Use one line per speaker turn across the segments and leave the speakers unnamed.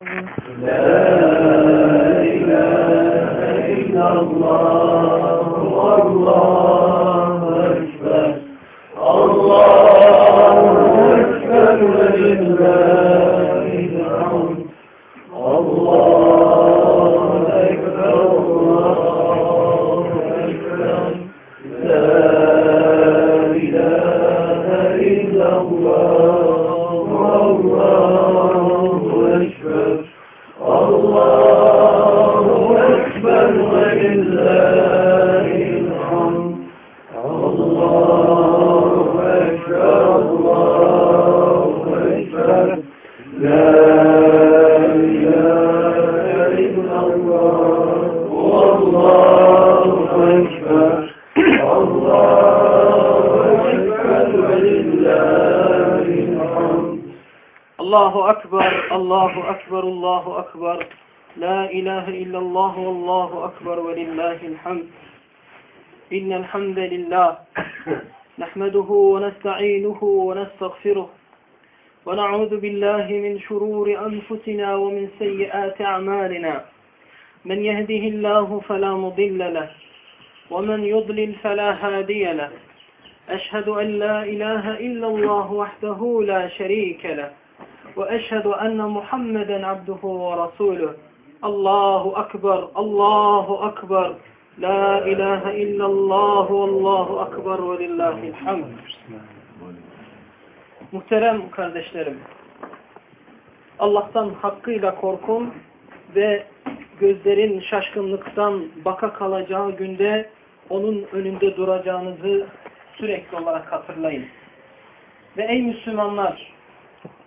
لا إله إلا الله والله أكبر. الله أكبر. ولله الحمد الله أكبر الله أكبر لا إله إلا الله. والله الله أكبر الله أكبر الله أكبر لا إله إلا الله والله أكبر ولله الحمد
إن الحمد لله نحمده ونستعينه ونستغفره ونعوذ بالله من شرور أنفسنا ومن سيئات أعمالنا من يهده الله فلا مضل له ومن يضلل فلا هادي له أشهد أن لا إله إلا الله وحده لا شريك له وأشهد أن محمدا عبده ورسوله الله أكبر الله أكبر لا إله إلا الله والله أكبر ولله الحمد Muhterem kardeşlerim, Allah'tan hakkıyla korkun ve gözlerin şaşkınlıktan baka kalacağı günde onun önünde duracağınızı sürekli olarak hatırlayın. Ve ey Müslümanlar,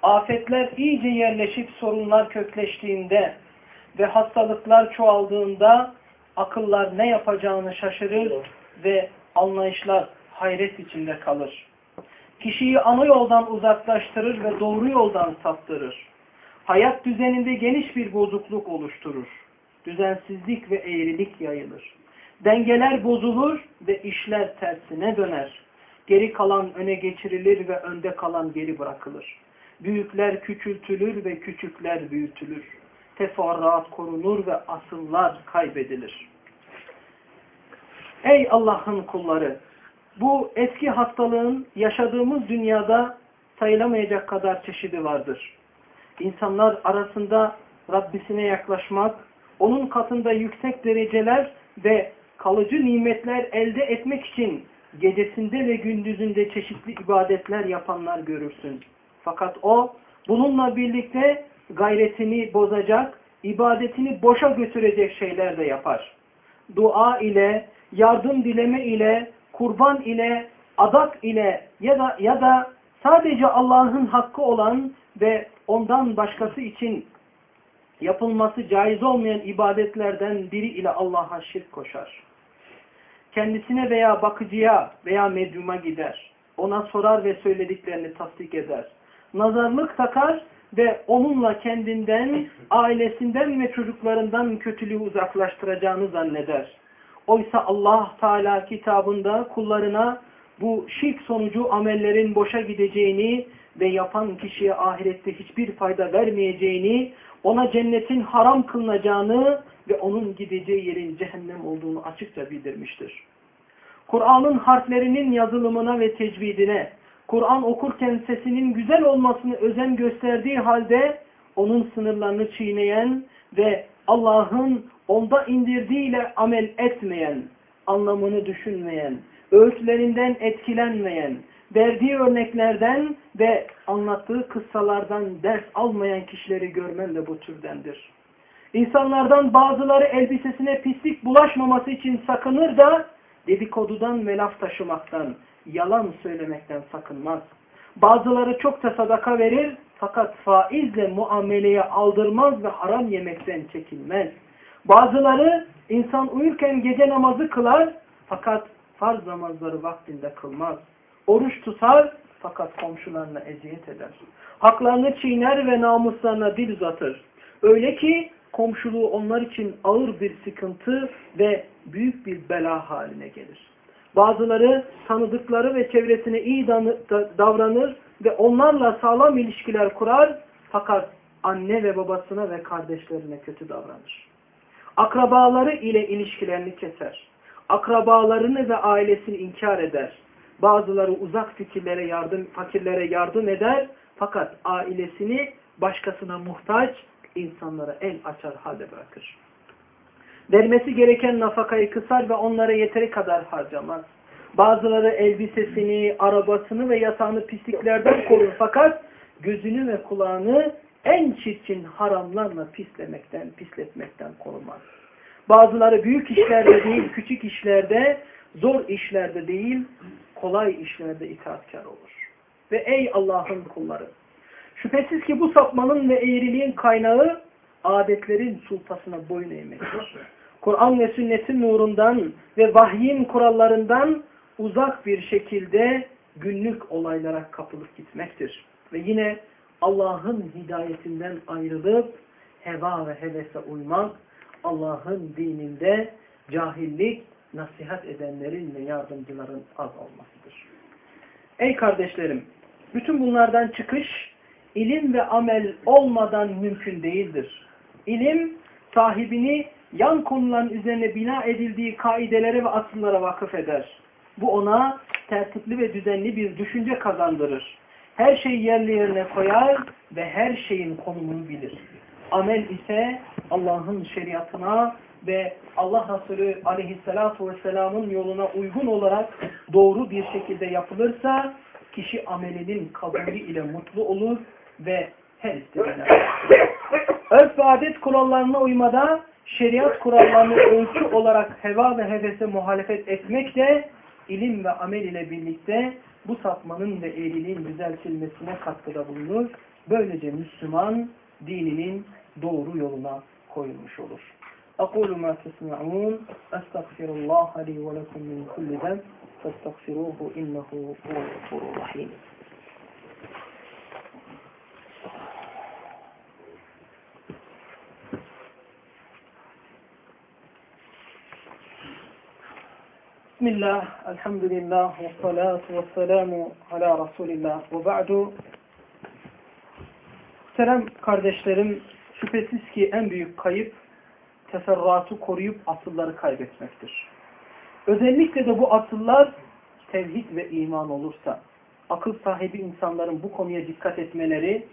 afetler iyice yerleşip sorunlar kökleştiğinde ve hastalıklar çoğaldığında akıllar ne yapacağını şaşırır ve anlayışlar hayret içinde kalır. Kişiyi ana yoldan uzaklaştırır ve doğru yoldan saptırır. Hayat düzeninde geniş bir bozukluk oluşturur. Düzensizlik ve eğrilik yayılır. Dengeler bozulur ve işler tersine döner. Geri kalan öne geçirilir ve önde kalan geri bırakılır. Büyükler küçültülür ve küçükler büyütülür. Teferruat korunur ve asıllar kaybedilir. Ey Allah'ın kulları! Bu eski hastalığın yaşadığımız dünyada sayılamayacak kadar çeşidi vardır. İnsanlar arasında Rabbisine yaklaşmak, onun katında yüksek dereceler ve kalıcı nimetler elde etmek için gecesinde ve gündüzünde çeşitli ibadetler yapanlar görürsün. Fakat o bununla birlikte gayretini bozacak, ibadetini boşa götürecek şeyler de yapar. Dua ile, yardım dileme ile, kurban ile, adak ile ya da ya da sadece Allah'ın hakkı olan ve ondan başkası için yapılması caiz olmayan ibadetlerden biri ile Allah'a şirk koşar. Kendisine veya bakıcıya veya medyuma gider. Ona sorar ve söylediklerini tasdik eder. Nazarlık takar ve onunla kendinden, ailesinden ve çocuklarından kötülüğü uzaklaştıracağını zanneder. Oysa Allah Teala kitabında kullarına bu şirk sonucu amellerin boşa gideceğini ve yapan kişiye ahirette hiçbir fayda vermeyeceğini, ona cennetin haram kılınacağını ve onun gideceği yerin cehennem olduğunu açıkça bildirmiştir. Kur'an'ın harflerinin yazılımına ve tecvidine, Kur'an okurken sesinin güzel olmasını özen gösterdiği halde onun sınırlarını çiğneyen ve Allah'ın onda indirdiğiyle amel etmeyen, anlamını düşünmeyen, öğütlerinden etkilenmeyen, verdiği örneklerden ve anlattığı kıssalardan ders almayan kişileri görmen de bu türdendir. İnsanlardan bazıları elbisesine pislik bulaşmaması için sakınır da dedikodudan ve taşımaktan, yalan söylemekten sakınmaz. Bazıları çok da sadaka verir fakat faizle muameleye aldırmaz ve haram yemekten çekinmez. Bazıları insan uyurken gece namazı kılar fakat farz namazları vaktinde kılmaz. Oruç tutar fakat komşularına eziyet eder. Haklarını çiğner ve namuslarına dil uzatır. Öyle ki komşuluğu onlar için ağır bir sıkıntı ve büyük bir bela haline gelir. Bazıları tanıdıkları ve çevresine iyi davranır ve onlarla sağlam ilişkiler kurar fakat anne ve babasına ve kardeşlerine kötü davranır. Akrabaları ile ilişkilerini keser. Akrabalarını ve ailesini inkar eder. Bazıları uzak fikirlere yardım, fakirlere yardım eder. Fakat ailesini başkasına muhtaç insanlara el açar halde bırakır. Vermesi gereken nafakayı kısar ve onlara yeteri kadar harcamaz. Bazıları elbisesini, arabasını ve yatağını pisliklerden korur fakat gözünü ve kulağını en çirkin haramlarla pislemekten, pisletmekten korumaz. Bazıları büyük işlerde değil, küçük işlerde, zor işlerde değil, kolay işlerde itaatkar olur. Ve ey Allah'ın kulları! Şüphesiz ki bu sapmanın ve eğriliğin kaynağı adetlerin sultasına boyun eğmektir. Kur'an ve sünnetin nurundan ve vahyin kurallarından uzak bir şekilde günlük olaylara kapılıp gitmektir. Ve yine Allah'ın hidayetinden ayrılıp heva ve hevese uymak, Allah'ın dininde cahillik, nasihat edenlerin ve yardımcıların az olmasıdır. Ey kardeşlerim, bütün bunlardan çıkış, ilim ve amel olmadan mümkün değildir. İlim, sahibini yan konuların üzerine bina edildiği kaidelere ve asıllara vakıf eder. Bu ona tertipli ve düzenli bir düşünce kazandırır. Her şeyi yerli yerine koyar ve her şeyin konumunu bilir. Amel ise Allah'ın şeriatına ve Allah Resulü aleyhissalatu vesselamın yoluna uygun olarak doğru bir şekilde yapılırsa kişi amelinin kabulü ile mutlu olur ve her istediğine Örf ve adet kurallarına uymada şeriat kurallarını ölçü olarak heva ve hevese muhalefet etmek de ilim ve amel ile birlikte bu sapmanın ve eğriliğin düzeltilmesine katkıda bulunur. Böylece Müslüman dininin doğru yoluna koyulmuş olur. أقول ما تسمعون أستغفر الله لي ولكم من كل ذنب فاستغفروه إنه هو الغفور الرحيم Bismillah, elhamdülillah, ve salatu ve selamu ala Resulillah ve ba'du. Muhterem kardeşlerim, şüphesiz ki en büyük kayıp, teferruatı koruyup asılları kaybetmektir. Özellikle de bu asıllar tevhid ve iman olursa, akıl sahibi insanların bu konuya dikkat etmeleri,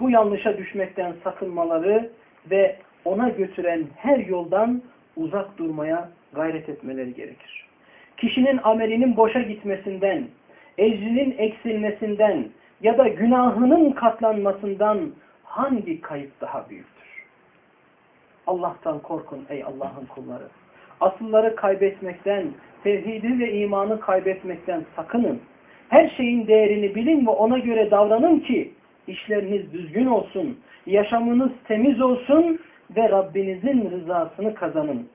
bu yanlışa düşmekten sakınmaları ve ona götüren her yoldan uzak durmaya gayret etmeleri gerekir. Kişinin amelinin boşa gitmesinden, ecrinin eksilmesinden ya da günahının katlanmasından hangi kayıp daha büyüktür? Allah'tan korkun ey Allah'ın kulları. Asılları kaybetmekten, tevhidi ve imanı kaybetmekten sakının. Her şeyin değerini bilin ve ona göre davranın ki işleriniz düzgün olsun, yaşamınız temiz olsun ve Rabbinizin rızasını kazanın.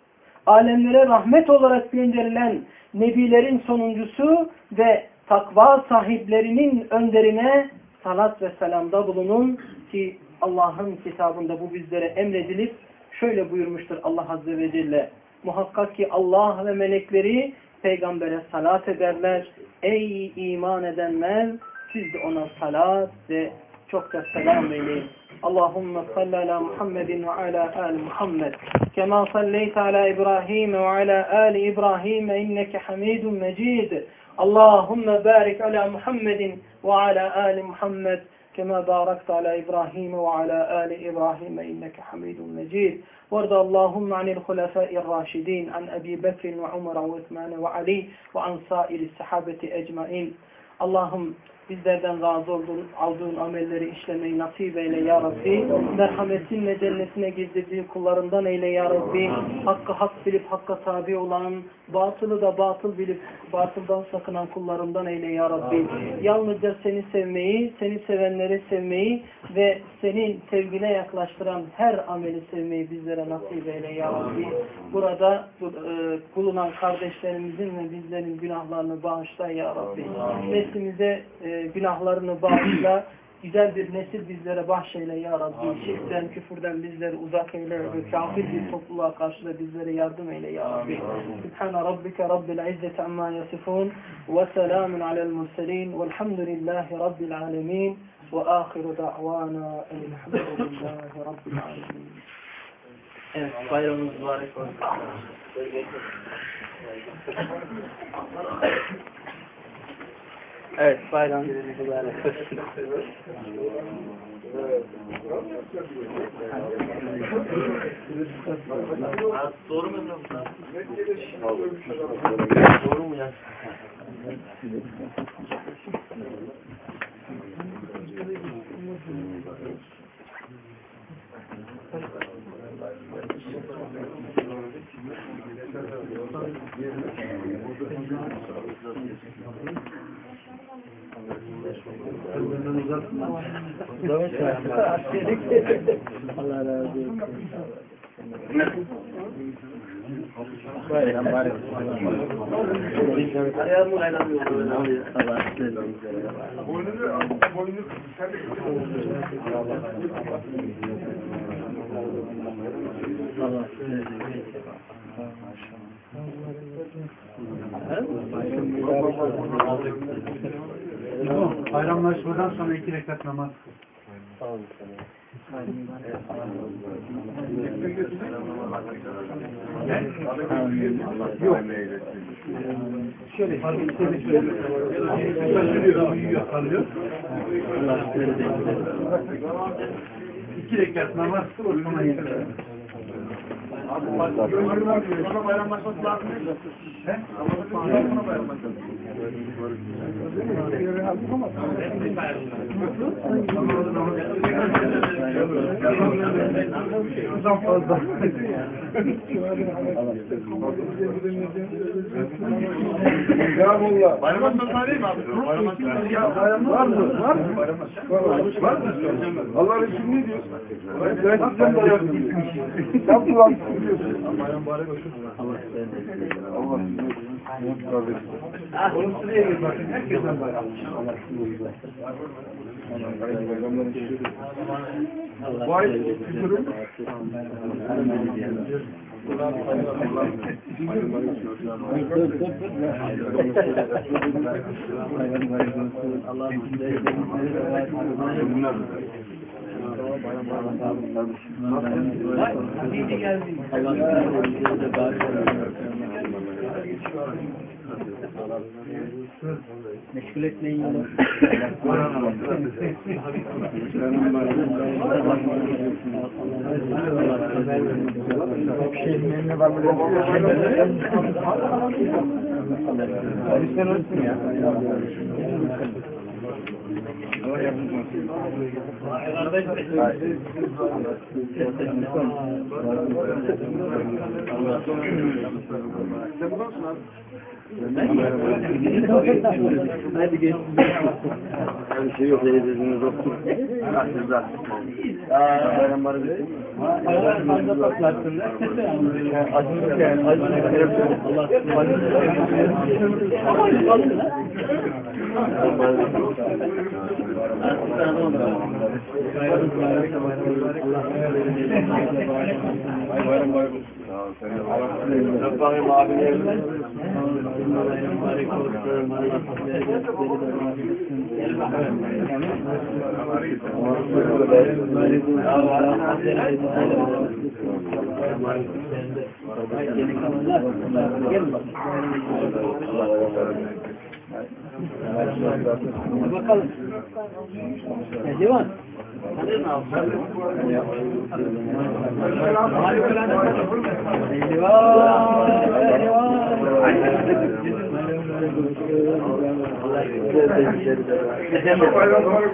Alemlere rahmet olarak gönderilen nebilerin sonuncusu ve takva sahiplerinin önderine salat ve selamda bulunun ki Allah'ın kitabında bu bizlere emredilip şöyle buyurmuştur Allah Azze ve Celle. Muhakkak ki Allah ve melekleri peygambere salat ederler. Ey iman edenler siz de ona salat ve çok da selam eyleyin. اللهم صل على محمد وعلى آل محمد. كما صليت على إبراهيم وعلى آل إبراهيم إنك حميد مجيد. اللهم بارك على محمد وعلى آل محمد. كما باركت على إبراهيم وعلى آل إبراهيم إنك حميد مجيد. وارض اللهم عن الخلفاء الراشدين عن أبي بكر وعمر وعثمان وعلي وعن سائر السحابة أجمعين. اللهم bizlerden razı olduğun, aldığın amelleri işlemeyi nasip eyle ya Rabbi. Merhametinle cennetine girdirdiği kullarından eyle ya Rabbi. Hakkı hak bilip hakka tabi olan, batılı da batıl bilip batıldan sakınan kullarından eyle ya Rabbi. Yalnızca seni sevmeyi, seni sevenleri sevmeyi ve senin sevgine yaklaştıran her ameli sevmeyi bizlere nasip eyle ya Rabbi. Burada e, bulunan kardeşlerimizin ve bizlerin günahlarını bağışla ya Rabbi. Neslimize e, günahlarını bağışla. Güzel bir nesil bizlere bahşeyle ya Rabbi. Şirkten, küfürden bizleri uzak eyle ve kafir bir topluluğa karşı da bizlere yardım eyle ya Rabbi. Subhane Rabbike Rabbil İzzeti amma yasifun ve selamun alel murselin velhamdülillahi Rabbil alemin.
وآخر دعوانا أن الحمد لله رب العالمين Evet, bayramınız mübarek olsun. Evet, bayram mübarek olsun. Doğru mu? Doğru mu ya? Allah razı olsun. Bayram bayram. Ayağımı kaynamıyor. Allah Allah
Bayramlaşmadan sonra iki rekat namaz. Yok. Şöyle. İki rekat namaz, Osman'a yeter. Bana bayramlaşması fazla. Bayramullah. Bayramlaşması değil mi abi? Bayramlaşması. Var mı? Var mı? Var mı? Allah Resulü ne diyor? Ben sizden bayram diyor. Kulağını diyorsun. Bayram bayram olsun. Allah Allah Onun sıraya gir bakın. Herkesten bayram. Allah Bu ay bir durum.
Meşgul etmeyin yolu. Sen olsun ya. Allah yardımcı olsun. Sen bulamsın abi. Hadi geç.
Bir şey yok, eliniz doktor. Bayram var bizim.
Fazla patlattın.
Acısı yani, acısı
Allah
Bayram bayram. Rabbim abilerim.
Bakalım. Divan.
Bayram bayram.